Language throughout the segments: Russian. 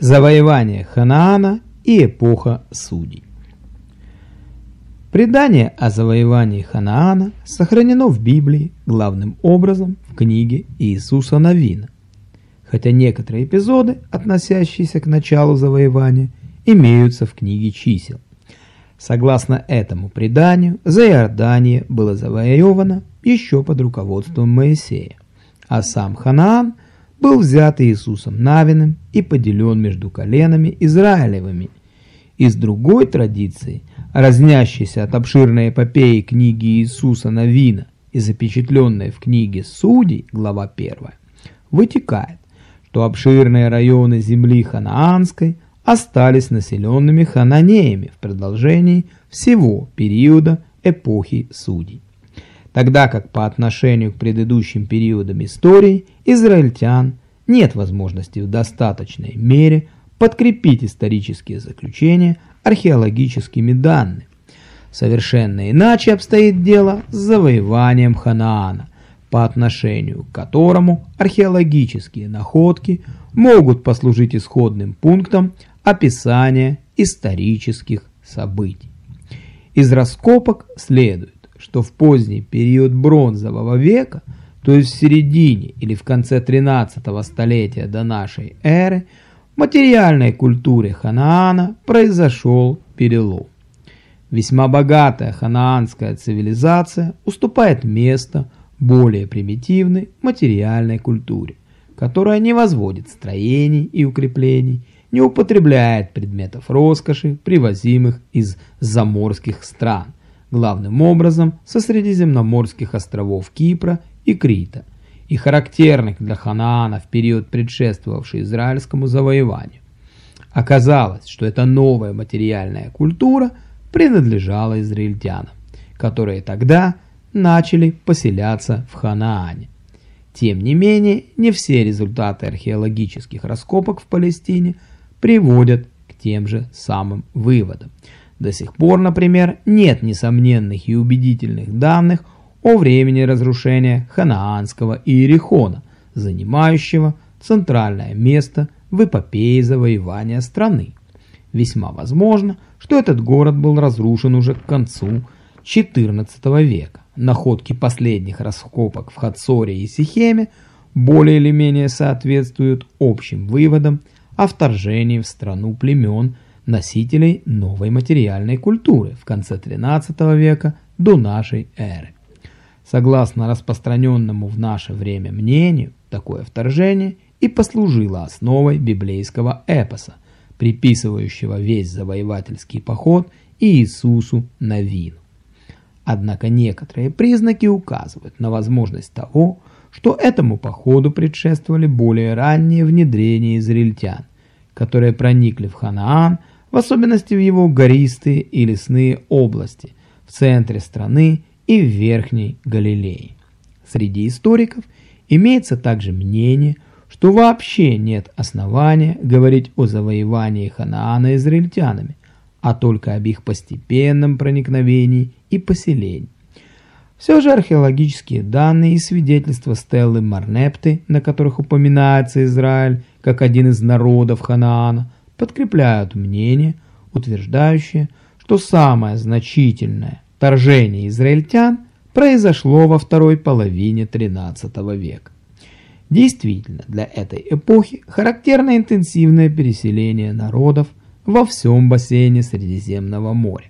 Завоевание Ханаана и эпоха судей. Предание о завоевании Ханаана сохранено в Библии главным образом в книге Иисуса Новина, хотя некоторые эпизоды, относящиеся к началу завоевания, имеются в книге чисел. Согласно этому преданию, Заиордания было завоевано еще под руководством Моисея, а сам Ханаан – был взят Иисусом Навиным и поделен между коленами Израилевыми. Из другой традиции, разнящейся от обширной эпопеи книги Иисуса Навина и запечатленной в книге Судей, глава 1, вытекает, что обширные районы земли Ханаанской остались населенными хананеями в продолжении всего периода эпохи Судей тогда как по отношению к предыдущим периодам истории израильтян нет возможности в достаточной мере подкрепить исторические заключения археологическими данными. Совершенно иначе обстоит дело с завоеванием Ханаана, по отношению к которому археологические находки могут послужить исходным пунктом описания исторических событий. Из раскопок следует, что в поздний период бронзового века, то есть в середине или в конце 13 столетия до нашей эры, в материальной культуре Ханаана произошел перелом. Весьма богатая ханаанская цивилизация уступает место более примитивной материальной культуре, которая не возводит строений и укреплений, не употребляет предметов роскоши, привозимых из заморских стран, главным образом со средиземноморских островов Кипра и Крита, и характерных для Ханаана в период предшествовавший израильскому завоеванию. Оказалось, что эта новая материальная культура принадлежала израильтянам, которые тогда начали поселяться в Ханаане. Тем не менее, не все результаты археологических раскопок в Палестине приводят к тем же самым выводам – до сих пор, например, нет несомненных и убедительных данных о времени разрушения Ханаанского Иерихона, занимающего центральное место в эпопее завоевания страны. Весьма возможно, что этот город был разрушен уже к концу XIV века. Находки последних раскопок в Хацоре и Сихеме более или менее соответствуют общим выводам о вторжении в страну племен носителей новой материальной культуры в конце XIII века до нашей эры. Согласно распространенному в наше время мнению, такое вторжение и послужило основой библейского эпоса, приписывающего весь завоевательский поход Иисусу Навину. Однако некоторые признаки указывают на возможность того, что этому походу предшествовали более ранние внедрения израильтян, которые проникли в Ханаан в особенности в его гористые и лесные области в центре страны и в Верхней Галилее. Среди историков имеется также мнение, что вообще нет основания говорить о завоевании Ханаана израильтянами, а только об их постепенном проникновении и поселении. Все же археологические данные и свидетельства Стеллы Марнепты, на которых упоминается Израиль как один из народов Ханаана, подкрепляют мнение, утверждающее, что самое значительное вторжение израильтян произошло во второй половине XIII века. Действительно, для этой эпохи характерно интенсивное переселение народов во всем бассейне Средиземного моря.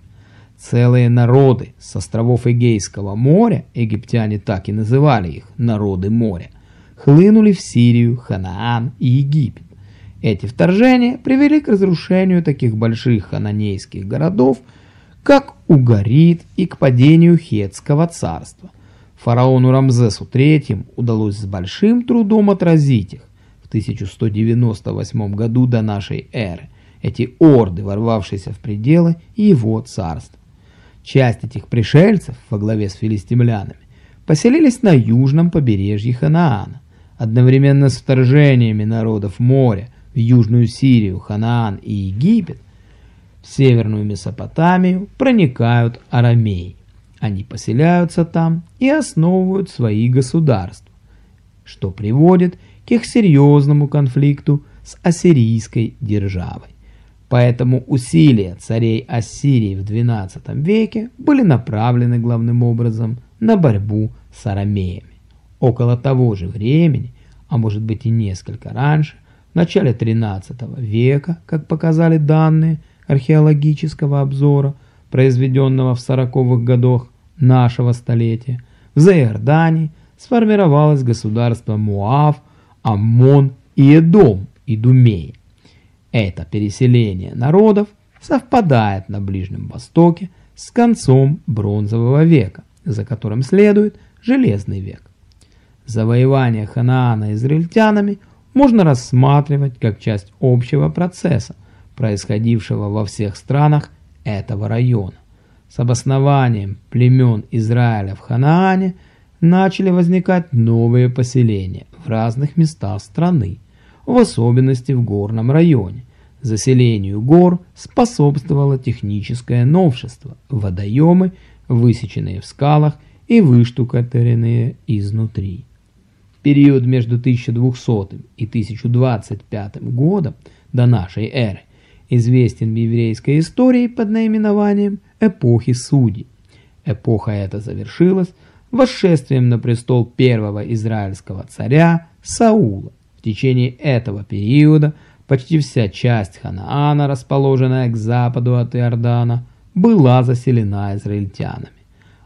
Целые народы с островов Эгейского моря, египтяне так и называли их «народы моря», хлынули в Сирию, Ханаан и Египет. Эти вторжения привели к разрушению таких больших хананейских городов, как Угарит и к падению Хетского царства. Фараону Рамзесу III удалось с большим трудом отразить их в 1198 году до нашей эры, эти орды, ворвавшиеся в пределы его царства. Часть этих пришельцев во главе с филистимлянами поселились на южном побережье Ханаана, одновременно с вторжениями народов моря, в Южную Сирию, Ханаан и Египет, в Северную Месопотамию проникают арамеи. Они поселяются там и основывают свои государства, что приводит к их серьезному конфликту с ассирийской державой. Поэтому усилия царей Ассирии в XII веке были направлены главным образом на борьбу с арамеями. Около того же времени, а может быть и несколько раньше, в начале XIII века, как показали данные археологического обзора, произведенного в 40-х годах нашего столетия, в Заиордании сформировалось государство Муав, Аммон и Эдом, и Думея. Это переселение народов совпадает на Ближнем Востоке с концом Бронзового века, за которым следует Железный век. Завоевание Ханаана израильтянами можно рассматривать как часть общего процесса, происходившего во всех странах этого района. С обоснованием племен Израиля в Ханаане начали возникать новые поселения в разных местах страны, в особенности в горном районе. Заселению гор способствовало техническое новшество – водоемы, высеченные в скалах и выштукатуренные изнутри. Период между 1200 и 1025 годом до нашей эры известен в еврейской истории под наименованием эпохи судей. Эпоха эта завершилась восшествием на престол первого израильского царя Саула. В течение этого периода почти вся часть Ханаана, расположенная к западу от Иордана, была заселена израильтянами.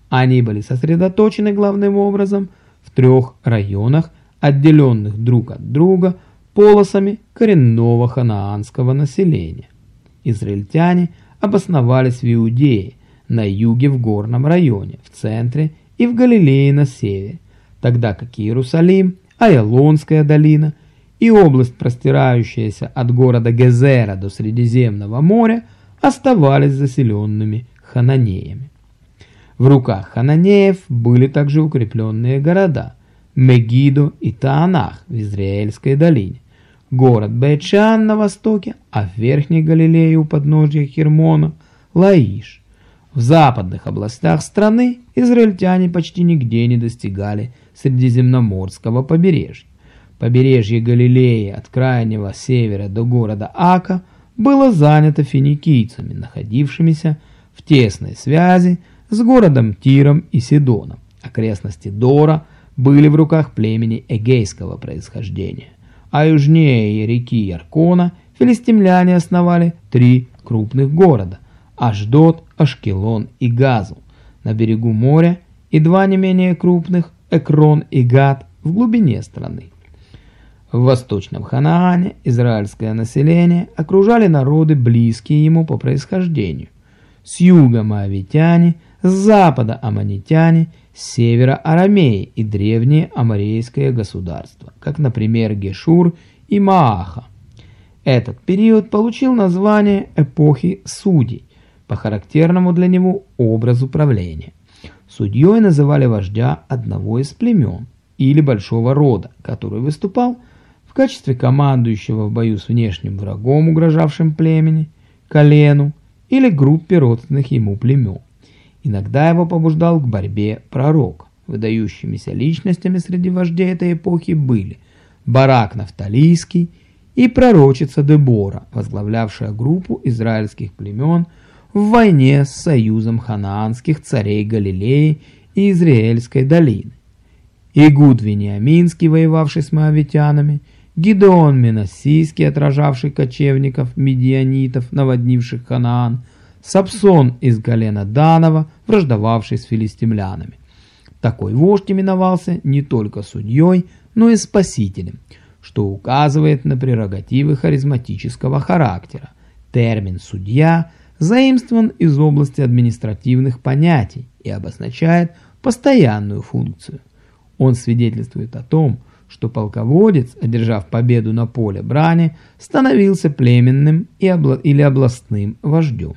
Они были сосредоточены главным образом в трех районах, отделенных друг от друга полосами коренного ханаанского населения. Израильтяне обосновались в Иудее, на юге в горном районе, в центре и в Галилее на севере, тогда как Иерусалим, Аялонская долина и область, простирающаяся от города Гезера до Средиземного моря, оставались заселенными хананеями. В руках хананеев были также укрепленные города Мегидо и Таанах в Израильской долине, город Бейчан на востоке, а в Верхней Галилее у подножья Хермона – Лаиш. В западных областях страны израильтяне почти нигде не достигали Средиземноморского побережья. Побережье Галилеи от крайнего севера до города Ака было занято финикийцами, находившимися в тесной связи с городом Тиром и Сидоном. Окрестности Дора были в руках племени эгейского происхождения. А южнее реки Яркона филистимляне основали три крупных города Ашдот, Ашкелон и Газу на берегу моря и два не менее крупных Экрон и Гад в глубине страны. В восточном Ханаане израильское население окружали народы, близкие ему по происхождению. С юга моавитяне, с запада аммонитяне, с севера арамеи и древнее аморейское государство, как, например, Гешур и Мааха. Этот период получил название эпохи судей, по характерному для него образу правления. Судьей называли вождя одного из племен или большого рода, который выступал в качестве командующего в бою с внешним врагом, угрожавшим племени, колену или группе родственных ему племен. Иногда его побуждал к борьбе пророк. Выдающимися личностями среди вождей этой эпохи были Барак Нафталийский и пророчица Дебора, возглавлявшая группу израильских племен – в войне с союзом ханаанских царей Галилеи и Израильской долины. Игуд Вениаминский, воевавший с моавитянами, Гидеон Меносийский, отражавший кочевников медианитов, наводнивших Ханаан, Сапсон из Галена Данова, враждовавший с филистимлянами. Такой вождь именовался не только судьей, но и спасителем, что указывает на прерогативы харизматического характера. Термин «судья» – заимствован из области административных понятий и обозначает постоянную функцию. Он свидетельствует о том, что полководец, одержав победу на поле брани, становился племенным и обла или областным вождем.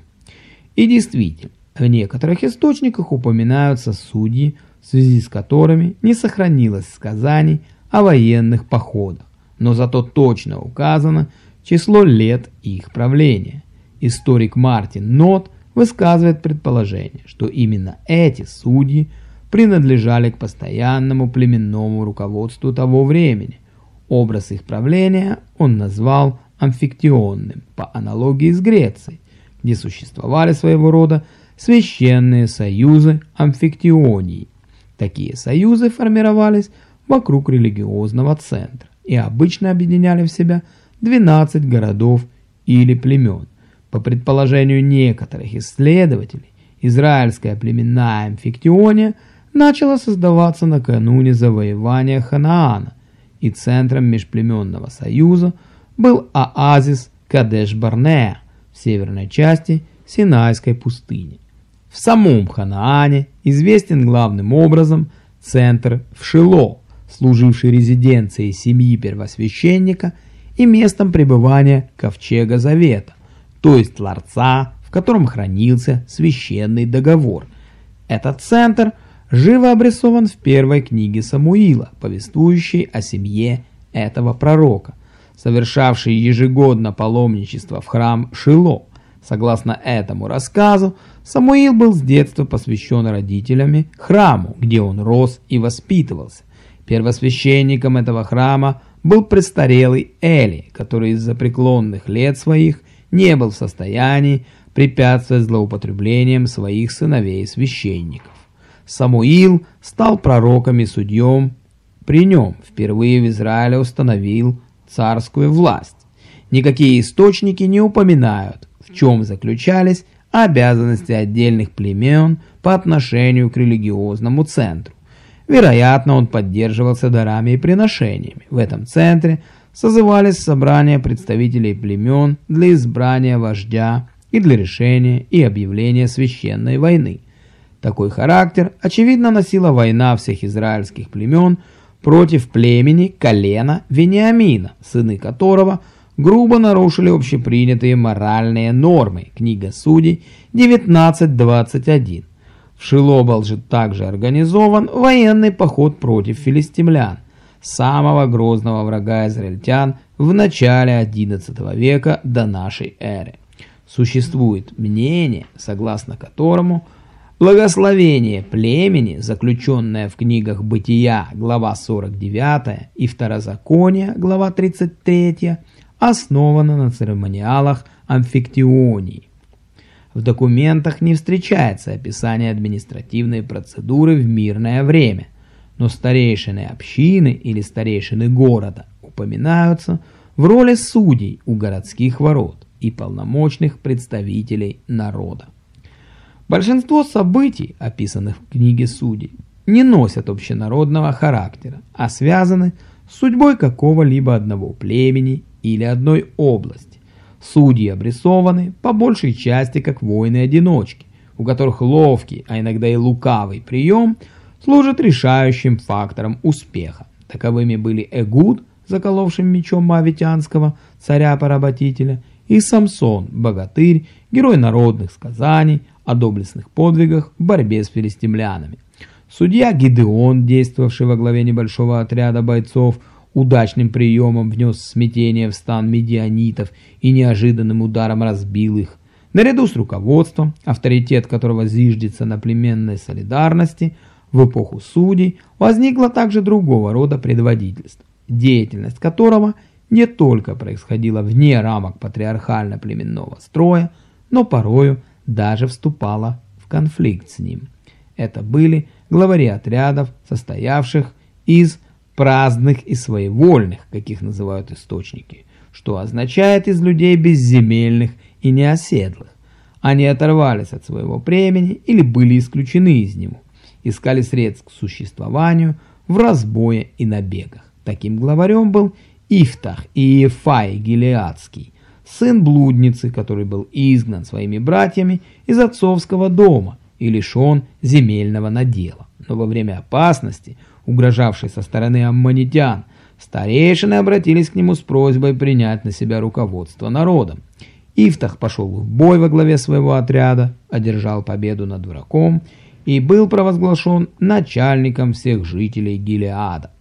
И действительно, в некоторых источниках упоминаются судьи, в связи с которыми не сохранилось сказаний о военных походах, но зато точно указано число лет их правления. Историк Мартин Нот высказывает предположение, что именно эти судьи принадлежали к постоянному племенному руководству того времени. Образ их правления он назвал амфиктионным, по аналогии с Грецией, где существовали своего рода священные союзы амфиктионии. Такие союзы формировались вокруг религиозного центра и обычно объединяли в себя 12 городов или племен. По предположению некоторых исследователей, израильская племенная амфиктиония начала создаваться накануне завоевания Ханаана, и центром межплеменного союза был оазис Кадеш-Барнеа в северной части Синайской пустыни. В самом Ханаане известен главным образом центр в Шило, служивший резиденцией семьи первосвященника и местом пребывания Ковчега Завета, то есть ларца, в котором хранился священный договор. Этот центр живо обрисован в первой книге Самуила, повествующей о семье этого пророка, совершавшей ежегодно паломничество в храм Шило. Согласно этому рассказу, Самуил был с детства посвящен родителями храму, где он рос и воспитывался. Первосвященником этого храма был престарелый Эли, который из-за преклонных лет своих не был в состоянии препятствовать злоупотреблениям своих сыновей-священников. Самуил стал пророком и судьем, при нем впервые в Израиле установил царскую власть. Никакие источники не упоминают, в чем заключались обязанности отдельных племен по отношению к религиозному центру. Вероятно, он поддерживался дарами и приношениями. В этом центре созывались собрания представителей племен для избрания вождя и для решения и объявления священной войны. Такой характер, очевидно, носила война всех израильских племен против племени колена Вениамина, сыны которого грубо нарушили общепринятые моральные нормы. Книга Судей 19.21. В Шило был же также организован военный поход против филистимлян, самого грозного врага израильтян в начале XI века до нашей эры. Существует мнение, согласно которому благословение племени, заключенное в книгах Бытия, глава 49 и Второзакония, глава 33, основано на церемониалах амфиктионии. В документах не встречается описание административной процедуры в мирное время, но старейшины общины или старейшины города упоминаются в роли судей у городских ворот и полномочных представителей народа. Большинство событий, описанных в книге судей, не носят общенародного характера, а связаны с судьбой какого-либо одного племени или одной области. Судьи обрисованы по большей части как воины-одиночки, у которых ловкий, а иногда и лукавый прием служит решающим фактором успеха. Таковыми были Эгуд, заколовшим мечом Мавитянского царя-поработителя, и Самсон, богатырь, герой народных сказаний о доблестных подвигах в борьбе с филистимлянами. Судья Гидеон, действовавший во главе небольшого отряда бойцов, удачным приемом внес смятение в стан медианитов и неожиданным ударом разбил их. Наряду с руководством, авторитет которого зиждется на племенной солидарности, в эпоху судей возникло также другого рода предводительство, деятельность которого не только происходила вне рамок патриархально-племенного строя, но порою даже вступала в конфликт с ним. Это были главари отрядов, состоявших из праздных и своевольных, каких называют источники, что означает из людей безземельных и неоседлых. Они оторвались от своего племени или были исключены из него, искали средств к существованию в разбое и набегах. Таким главарем был Ифтах и Ефай Гилеадский, сын блудницы, который был изгнан своими братьями из отцовского дома и лишен земельного надела. Но во время опасности угрожавшей со стороны аммонитян, старейшины обратились к нему с просьбой принять на себя руководство народом. Ифтах пошел в бой во главе своего отряда, одержал победу над врагом и был провозглашен начальником всех жителей Гилеада.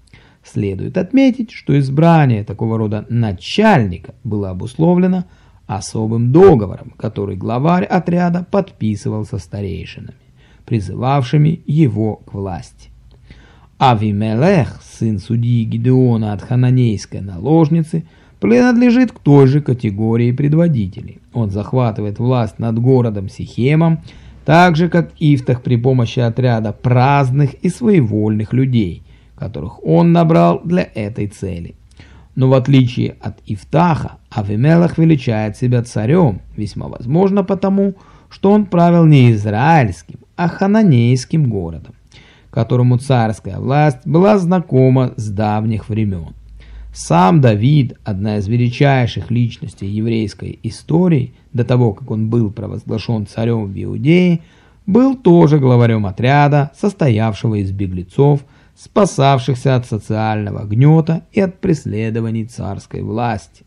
Следует отметить, что избрание такого рода начальника было обусловлено особым договором, который главарь отряда подписывал со старейшинами, призывавшими его к власти. Авимелех, сын судьи Гидеона от хананейской наложницы, принадлежит к той же категории предводителей. Он захватывает власть над городом Сихемом, так же как Ифтах при помощи отряда праздных и своевольных людей, которых он набрал для этой цели. Но в отличие от Ифтаха, Авимелах величает себя царем, весьма возможно потому, что он правил не израильским, а хананейским городом, которому царская власть была знакома с давних времен. Сам Давид, одна из величайших личностей еврейской истории, до того, как он был провозглашен царем в Иудее, был тоже главарем отряда, состоявшего из беглецов, спасавшихся от социального гнета и от преследований царской власти.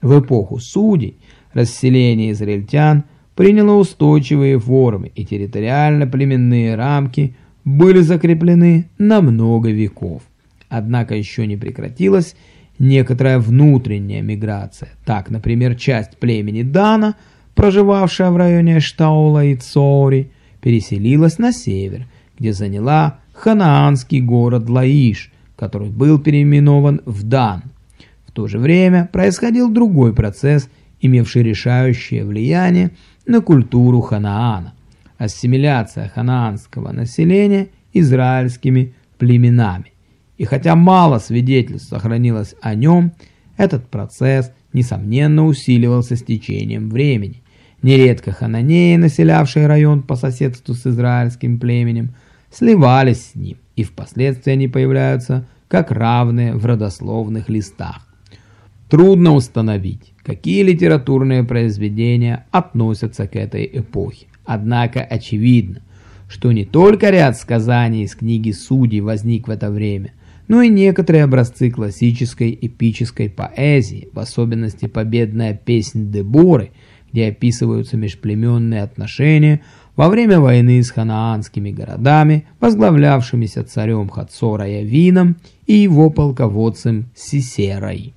В эпоху судей расселение израильтян приняло устойчивые формы, и территориально-племенные рамки были закреплены на много веков. Однако еще не прекратилось некоторая внутренняя миграция. Так, например, часть племени Дана, проживавшая в районе Штаула и Цори, переселилась на север, где заняла ханаанский город Лаиш, который был переименован в Дан. В то же время происходил другой процесс, имевший решающее влияние на культуру Ханаана – ассимиляция ханаанского населения израильскими племенами. И хотя мало свидетельств сохранилось о нем, этот процесс, несомненно, усиливался с течением времени. Нередко хананеи, населявшие район по соседству с израильским племенем, сливались с ним, и впоследствии они появляются как равные в родословных листах. Трудно установить, какие литературные произведения относятся к этой эпохе. Однако очевидно, что не только ряд сказаний из книги Судей возник в это время – но и некоторые образцы классической эпической поэзии, в особенности победная песнь Деборы, где описываются межплеменные отношения во время войны с ханаанскими городами, возглавлявшимися царем Хацора Явином и его полководцем Сисерой.